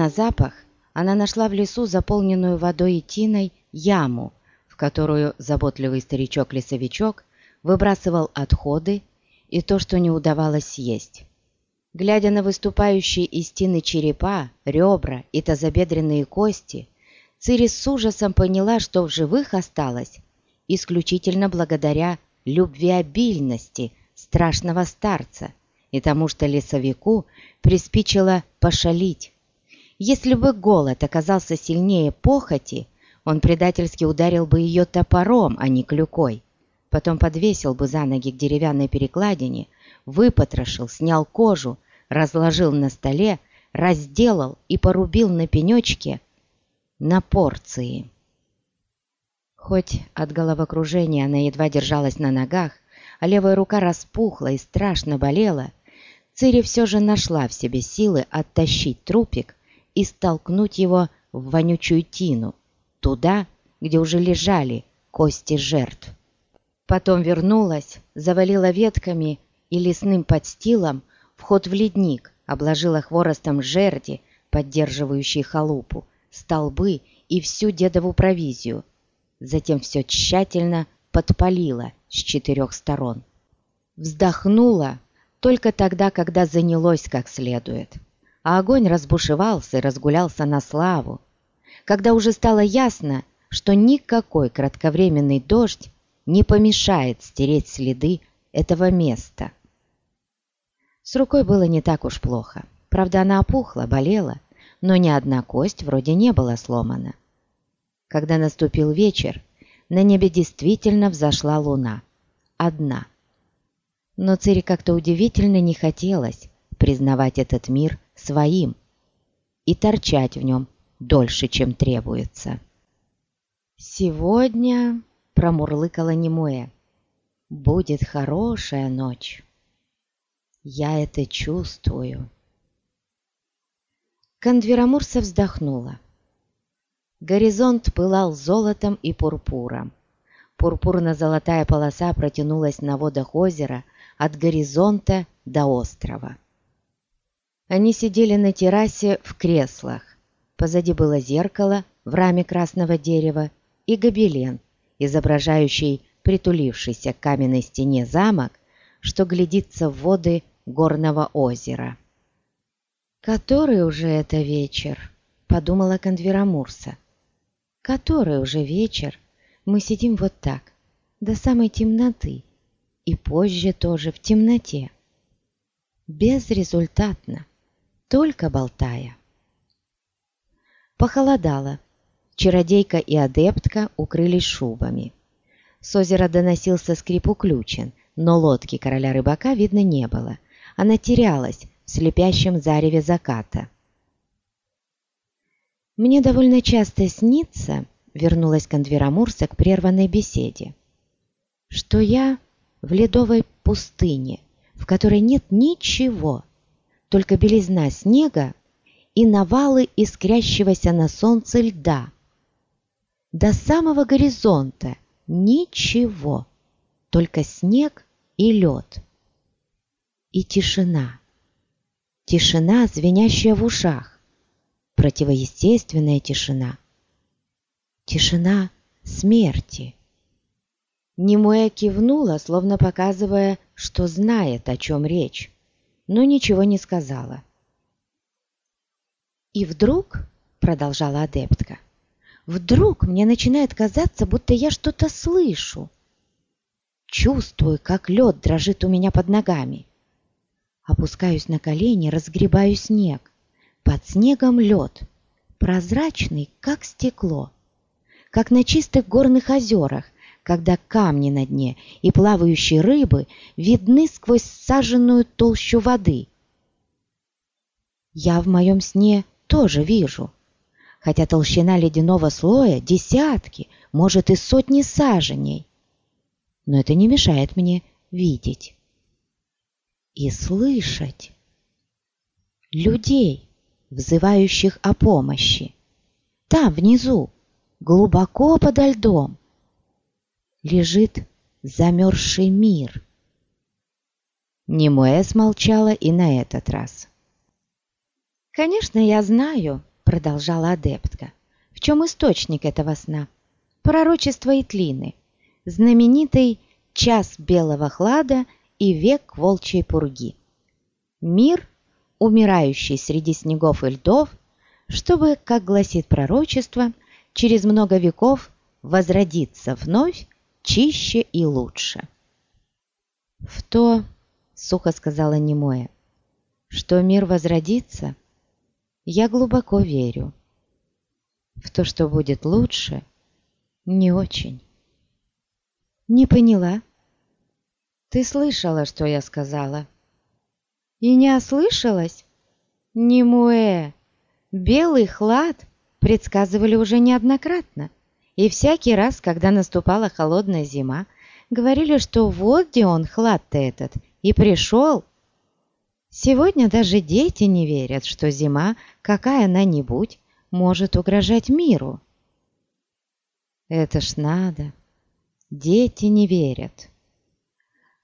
на запах, она нашла в лесу заполненную водой и тиной яму, в которую заботливый старичок-лесовичок выбрасывал отходы и то, что не удавалось съесть. Глядя на выступающие из тины черепа, ребра и тазобедренные кости, Цирис с ужасом поняла, что в живых осталась исключительно благодаря любвеобильности страшного старца и тому, что лесовику приспичило пошалить. Если бы голод оказался сильнее похоти, он предательски ударил бы ее топором, а не клюкой. Потом подвесил бы за ноги к деревянной перекладине, выпотрошил, снял кожу, разложил на столе, разделал и порубил на пенечке на порции. Хоть от головокружения она едва держалась на ногах, а левая рука распухла и страшно болела, Цири все же нашла в себе силы оттащить трупик и столкнуть его в вонючую тину, туда, где уже лежали кости жертв. Потом вернулась, завалила ветками и лесным подстилом вход в ледник, обложила хворостом жерди, поддерживающие халупу, столбы и всю дедову провизию. Затем все тщательно подпалила с четырех сторон. Вздохнула только тогда, когда занялось как следует а огонь разбушевался и разгулялся на славу, когда уже стало ясно, что никакой кратковременный дождь не помешает стереть следы этого места. С рукой было не так уж плохо. Правда, она опухла, болела, но ни одна кость вроде не была сломана. Когда наступил вечер, на небе действительно взошла луна. Одна. Но Цири как-то удивительно не хотелось признавать этот мир своим и торчать в нем дольше, чем требуется. «Сегодня», — промурлыкала Немуэ, — «будет хорошая ночь. Я это чувствую». Кондверамурса вздохнула. Горизонт пылал золотом и пурпуром. Пурпурно-золотая полоса протянулась на водах озера от горизонта до острова. Они сидели на террасе в креслах. Позади было зеркало в раме красного дерева и гобелен, изображающий притулившийся к каменной стене замок, что глядится в воды горного озера. «Который уже это вечер?» — подумала Кондверамурса. «Который уже вечер? Мы сидим вот так, до самой темноты, и позже тоже в темноте. Безрезультатно только болтая. Похолодало. Чародейка и адептка укрылись шубами. С озера доносился скрип уключен, но лодки короля рыбака видно не было. Она терялась в слепящем зареве заката. «Мне довольно часто снится», — вернулась Кондверамурса к прерванной беседе, «что я в ледовой пустыне, в которой нет ничего, только белизна снега и навалы искрящегося на солнце льда. До самого горизонта ничего, только снег и лед. И тишина. Тишина, звенящая в ушах. Противоестественная тишина. Тишина смерти. Немуэ кивнула, словно показывая, что знает, о чем речь но ничего не сказала. «И вдруг», — продолжала адептка, — «вдруг мне начинает казаться, будто я что-то слышу. Чувствую, как лед дрожит у меня под ногами. Опускаюсь на колени, разгребаю снег. Под снегом лед, прозрачный, как стекло, как на чистых горных озерах, когда камни на дне и плавающие рыбы видны сквозь саженную толщу воды. Я в моем сне тоже вижу, хотя толщина ледяного слоя десятки, может и сотни саженей. Но это не мешает мне видеть и слышать людей, взывающих о помощи. Там, внизу, глубоко подо льдом, лежит замерзший мир. Немуэ смолчала и на этот раз. «Конечно, я знаю», продолжала адептка. «В чем источник этого сна? Пророчество Итлины, знаменитый «Час белого хлада» и «Век волчьей пурги». Мир, умирающий среди снегов и льдов, чтобы, как гласит пророчество, через много веков возродиться вновь чище и лучше. В то, сухо сказала Немоя, что мир возродится, я глубоко верю. В то, что будет лучше, не очень. Не поняла. Ты слышала, что я сказала? И не ослышалась? Немуэ, белый хлад предсказывали уже неоднократно. И всякий раз, когда наступала холодная зима, говорили, что вот где он, хлад-то этот, и пришел. Сегодня даже дети не верят, что зима, какая она-нибудь, может угрожать миру. Это ж надо. Дети не верят.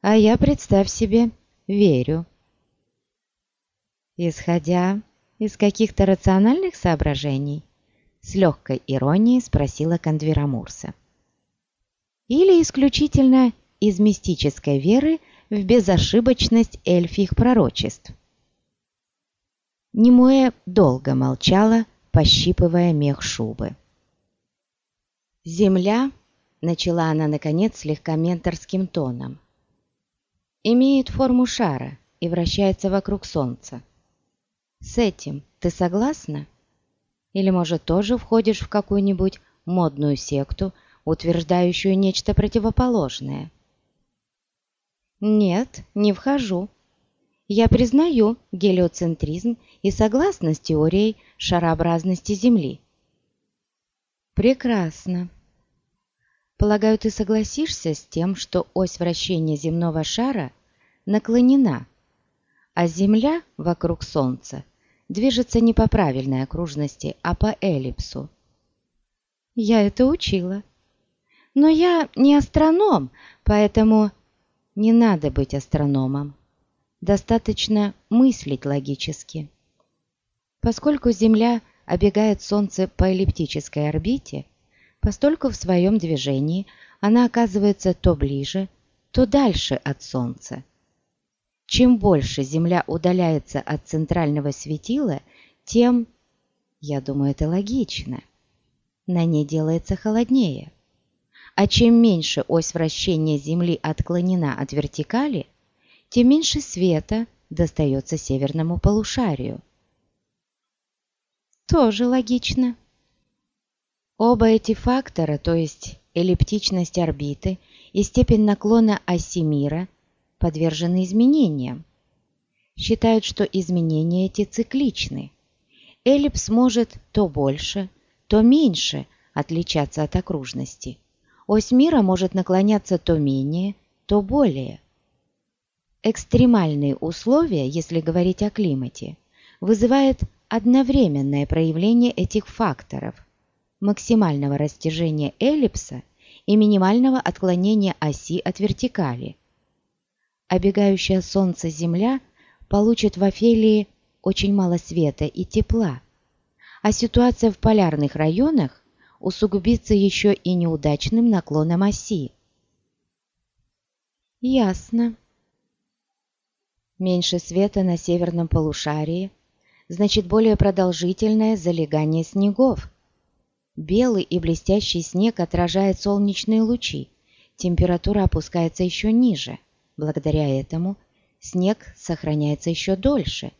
А я, представь себе, верю. Исходя из каких-то рациональных соображений, с легкой иронией спросила Кондверамурса. Или исключительно из мистической веры в безошибочность эльфих пророчеств. Немуэ долго молчала, пощипывая мех шубы. «Земля», — начала она, наконец, слегка менторским тоном, «имеет форму шара и вращается вокруг Солнца. С этим ты согласна? Или, может, тоже входишь в какую-нибудь модную секту, утверждающую нечто противоположное?» Нет, не вхожу. Я признаю гелиоцентризм и согласна с теорией шарообразности Земли. Прекрасно. Полагаю, ты согласишься с тем, что ось вращения земного шара наклонена, а Земля вокруг Солнца движется не по правильной окружности, а по эллипсу. Я это учила. Но я не астроном, поэтому не надо быть астрономом. Достаточно мыслить логически. Поскольку Земля обегает Солнце по эллиптической орбите, постольку в своем движении она оказывается то ближе, то дальше от Солнца. Чем больше Земля удаляется от центрального светила, тем, я думаю, это логично, на ней делается холоднее а чем меньше ось вращения Земли отклонена от вертикали, тем меньше света достается северному полушарию. Тоже логично. Оба эти фактора, то есть эллиптичность орбиты и степень наклона оси мира, подвержены изменениям. Считают, что изменения эти цикличны. Эллипс может то больше, то меньше отличаться от окружности ось мира может наклоняться то менее, то более. Экстремальные условия, если говорить о климате, вызывают одновременное проявление этих факторов – максимального растяжения эллипса и минимального отклонения оси от вертикали. Обегающая Солнце Земля получит в Офелии очень мало света и тепла, а ситуация в полярных районах усугубится еще и неудачным наклоном оси. Ясно. Меньше света на северном полушарии, значит более продолжительное залегание снегов. Белый и блестящий снег отражает солнечные лучи, температура опускается еще ниже. Благодаря этому снег сохраняется еще дольше.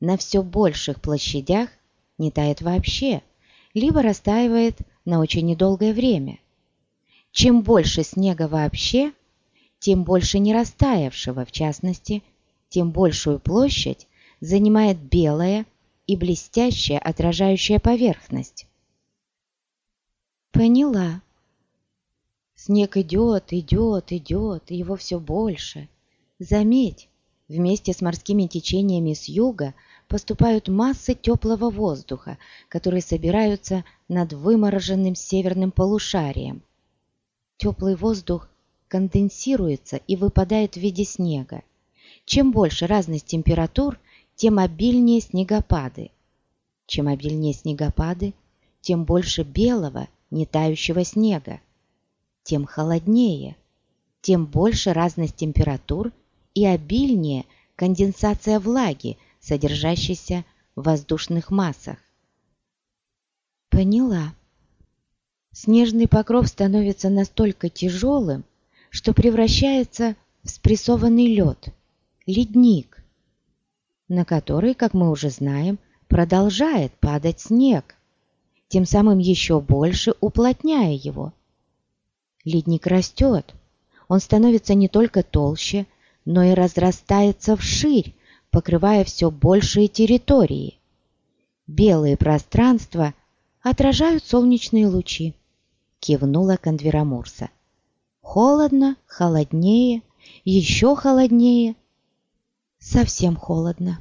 На все больших площадях не тает вообще – либо растаивает на очень недолгое время. Чем больше снега вообще, тем больше не растаявшего, в частности, тем большую площадь занимает белая и блестящая отражающая поверхность. Поняла. Снег идет, идет, идет, его все больше. Заметь, вместе с морскими течениями с юга поступают массы теплого воздуха, которые собираются над вымороженным северным полушарием. Теплый воздух конденсируется и выпадает в виде снега. Чем больше разность температур, тем обильнее снегопады. Чем обильнее снегопады, тем больше белого, не тающего снега, тем холоднее, тем больше разность температур и обильнее конденсация влаги, содержащейся в воздушных массах. Поняла. Снежный покров становится настолько тяжелым, что превращается в спрессованный лед, ледник, на который, как мы уже знаем, продолжает падать снег, тем самым еще больше уплотняя его. Ледник растет, он становится не только толще, но и разрастается вширь, покрывая все большие территории. Белые пространства отражают солнечные лучи, кивнула Кондверамурса. Холодно, холоднее, еще холоднее. Совсем холодно.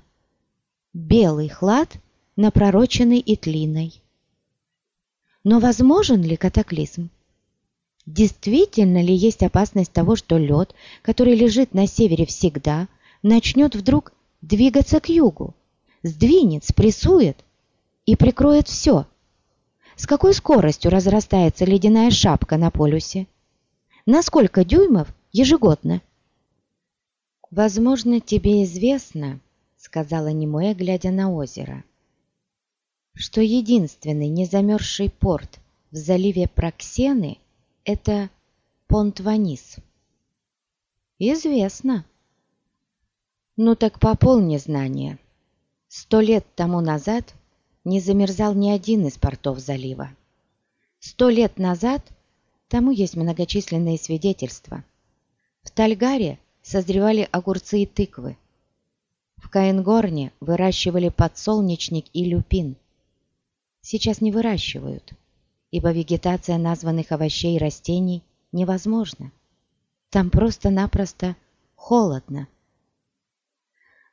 Белый хлад, напророченный Итлиной. Но возможен ли катаклизм? Действительно ли есть опасность того, что лед, который лежит на севере всегда, начнет вдруг двигаться к югу, сдвинет, спрессует и прикроет все? С какой скоростью разрастается ледяная шапка на полюсе? На сколько дюймов ежегодно? «Возможно, тебе известно, — сказала Немуэ, глядя на озеро, — что единственный незамерзший порт в заливе Проксены – это Понт-Ванис. Известно. Ну так пополни знания. Сто лет тому назад не замерзал ни один из портов залива. Сто лет назад тому есть многочисленные свидетельства. В Тальгаре созревали огурцы и тыквы. В Каенгорне выращивали подсолнечник и люпин – сейчас не выращивают, ибо вегетация названных овощей и растений невозможна. Там просто-напросто холодно.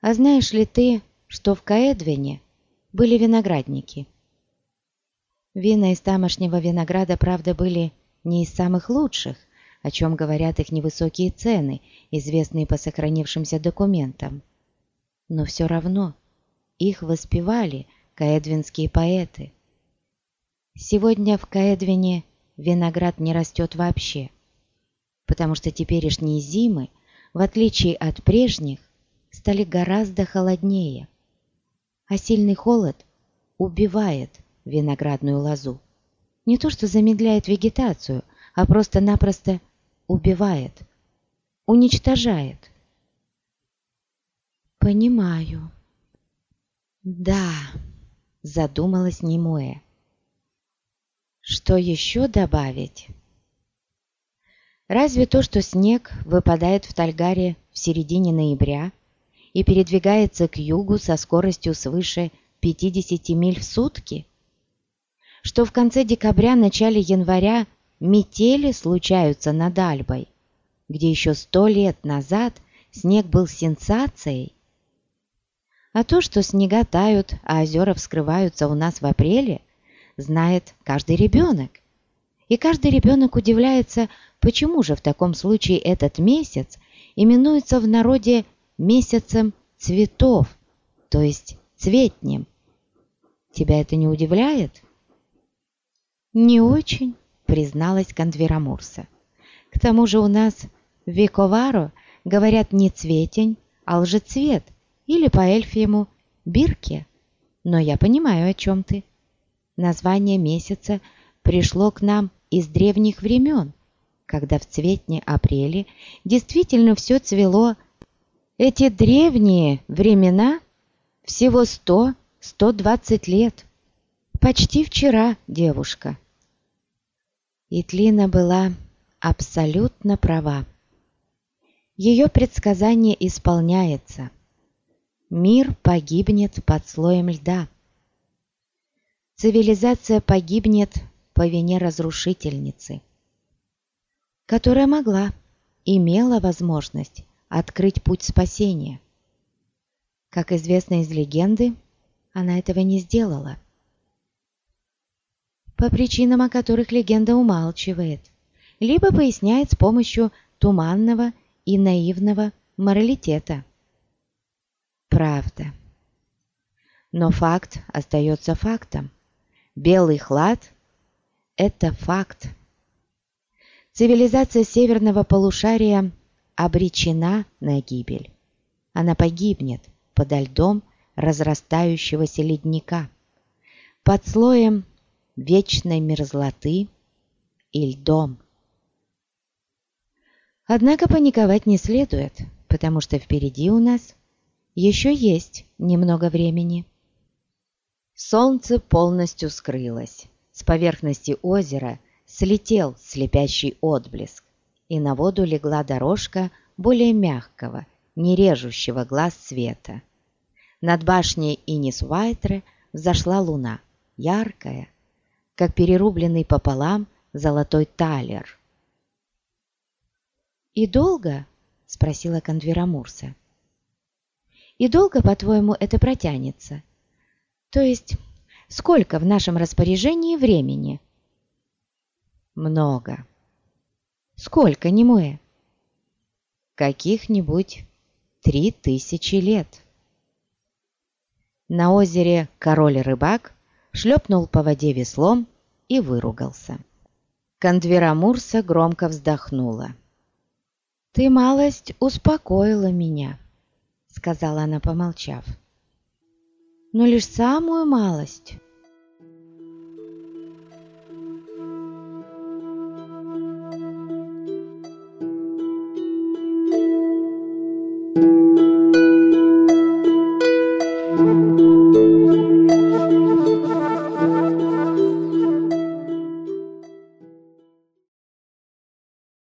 А знаешь ли ты, что в Каэдвине были виноградники? Вина из тамошнего винограда, правда, были не из самых лучших, о чем говорят их невысокие цены, известные по сохранившимся документам. Но все равно их воспевали каэдвинские поэты – Сегодня в Каэдвине виноград не растет вообще, потому что теперешние зимы, в отличие от прежних, стали гораздо холоднее, а сильный холод убивает виноградную лозу. Не то что замедляет вегетацию, а просто-напросто убивает, уничтожает. «Понимаю». «Да», — задумалась Немуэ. Что еще добавить? Разве то, что снег выпадает в Тальгаре в середине ноября и передвигается к югу со скоростью свыше 50 миль в сутки? Что в конце декабря-начале января метели случаются над Альбой, где еще сто лет назад снег был сенсацией? А то, что снега тают, а озера вскрываются у нас в апреле – знает каждый ребенок. И каждый ребенок удивляется, почему же в таком случае этот месяц именуется в народе месяцем цветов, то есть цветнем. Тебя это не удивляет? Не очень, призналась Кондверамурса. К тому же у нас в Виковаро говорят не цветень, а лжецвет, или по-эльфьему бирке. Но я понимаю, о чем ты. Название месяца пришло к нам из древних времен, когда в цветне апреле действительно все цвело. Эти древние времена всего сто-сто двадцать лет. Почти вчера, девушка. Итлина была абсолютно права. Ее предсказание исполняется. Мир погибнет под слоем льда. Цивилизация погибнет по вине разрушительницы, которая могла, имела возможность открыть путь спасения. Как известно из легенды, она этого не сделала. По причинам, о которых легенда умалчивает, либо поясняет с помощью туманного и наивного моралитета. Правда. Но факт остается фактом. Белый хлад – это факт. Цивилизация северного полушария обречена на гибель. Она погибнет подо льдом разрастающегося ледника, под слоем вечной мерзлоты и льдом. Однако паниковать не следует, потому что впереди у нас еще есть немного времени. Солнце полностью скрылось. С поверхности озера слетел слепящий отблеск, и на воду легла дорожка более мягкого, не режущего глаз света. Над башней Инис-Вайтре взошла луна, яркая, как перерубленный пополам золотой талер. «И долго?» — спросила Конвера Мурса. «И долго, по-твоему, это протянется? То есть, сколько в нашем распоряжении времени?» «Много». «Сколько, Немуэ?» «Каких-нибудь три тысячи лет». На озере король-рыбак шлепнул по воде веслом и выругался. Кондвера Мурса громко вздохнула. «Ты малость успокоила меня», — сказала она, помолчав. «Но лишь самую малость.